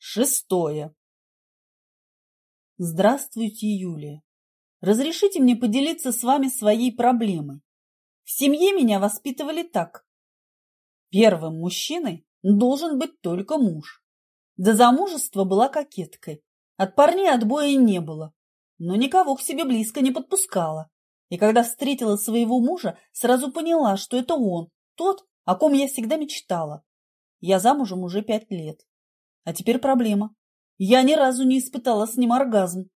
Шестое. Здравствуйте, Юлия. Разрешите мне поделиться с вами своей проблемой. В семье меня воспитывали так. Первым мужчиной должен быть только муж. До замужества была кокеткой. От парней отбоя не было, но никого к себе близко не подпускала. И когда встретила своего мужа, сразу поняла, что это он, тот, о ком я всегда мечтала. Я замужем уже пять лет. А теперь проблема. Я ни разу не испытала с ним оргазм.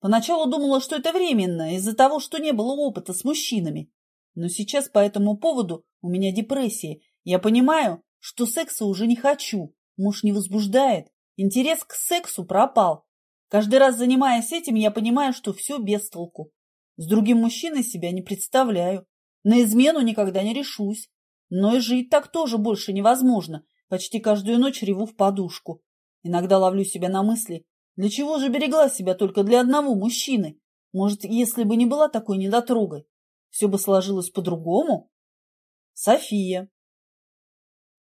Поначалу думала, что это временно, из-за того, что не было опыта с мужчинами. Но сейчас по этому поводу у меня депрессия. Я понимаю, что секса уже не хочу. Муж не возбуждает. Интерес к сексу пропал. Каждый раз занимаясь этим, я понимаю, что все без толку. С другим мужчиной себя не представляю. На измену никогда не решусь. Но и жить так тоже больше невозможно. Почти каждую ночь реву в подушку. Иногда ловлю себя на мысли, для чего же берегла себя только для одного мужчины? Может, если бы не была такой недотрогой, все бы сложилось по-другому? София.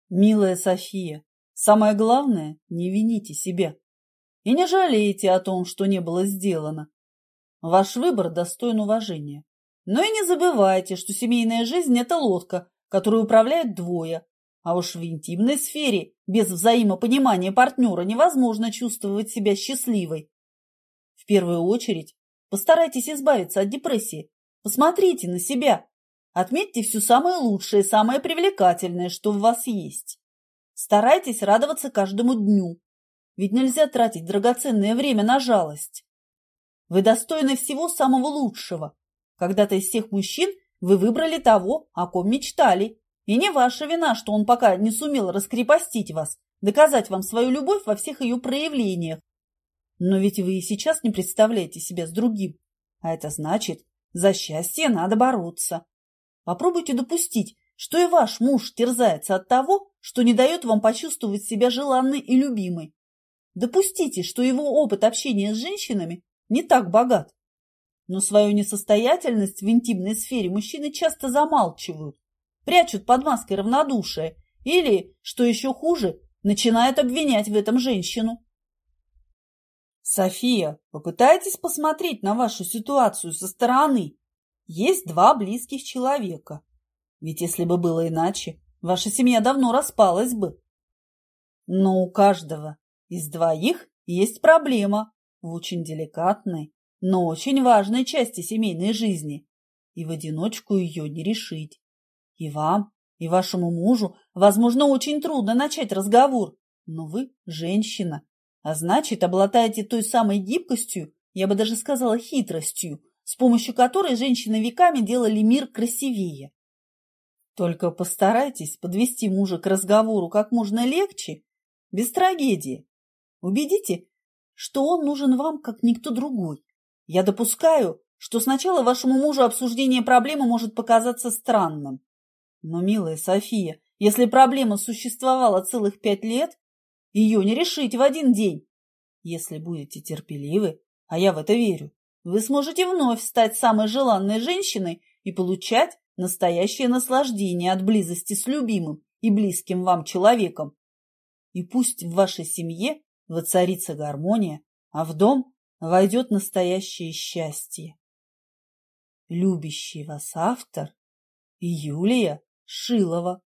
Милая София, самое главное, не вините себя. И не жалейте о том, что не было сделано. Ваш выбор достоин уважения. Но и не забывайте, что семейная жизнь – это лодка, которую управляют двое, а уж в интимной сфере без взаимопонимания партнера невозможно чувствовать себя счастливой. В первую очередь постарайтесь избавиться от депрессии. Посмотрите на себя. Отметьте все самое лучшее, самое привлекательное, что в вас есть. Старайтесь радоваться каждому дню. Ведь нельзя тратить драгоценное время на жалость. Вы достойны всего самого лучшего. Когда-то из всех мужчин вы выбрали того, о ком мечтали. И не ваша вина, что он пока не сумел раскрепостить вас, доказать вам свою любовь во всех ее проявлениях. Но ведь вы и сейчас не представляете себя с другим. А это значит, за счастье надо бороться. Попробуйте допустить, что и ваш муж терзается от того, что не дает вам почувствовать себя желанной и любимой. Допустите, что его опыт общения с женщинами не так богат. Но свою несостоятельность в интимной сфере мужчины часто замалчивают, прячут под маской равнодушия или, что еще хуже, начинают обвинять в этом женщину. София, попытайтесь посмотреть на вашу ситуацию со стороны. Есть два близких человека. Ведь если бы было иначе, ваша семья давно распалась бы. Но у каждого из двоих есть проблема в очень деликатной, но очень важной части семейной жизни, и в одиночку ее не решить. И вам, и вашему мужу, возможно, очень трудно начать разговор, но вы женщина, а значит, обладаете той самой гибкостью, я бы даже сказала хитростью, с помощью которой женщины веками делали мир красивее. Только постарайтесь подвести мужа к разговору как можно легче, без трагедии. Убедите, что он нужен вам, как никто другой. Я допускаю, что сначала вашему мужу обсуждение проблемы может показаться странным. Но, милая София, если проблема существовала целых пять лет, ее не решить в один день. Если будете терпеливы, а я в это верю, вы сможете вновь стать самой желанной женщиной и получать настоящее наслаждение от близости с любимым и близким вам человеком. И пусть в вашей семье воцарится гармония, а в дом войдет настоящее счастье. Любящий вас автор Юлия Шилова.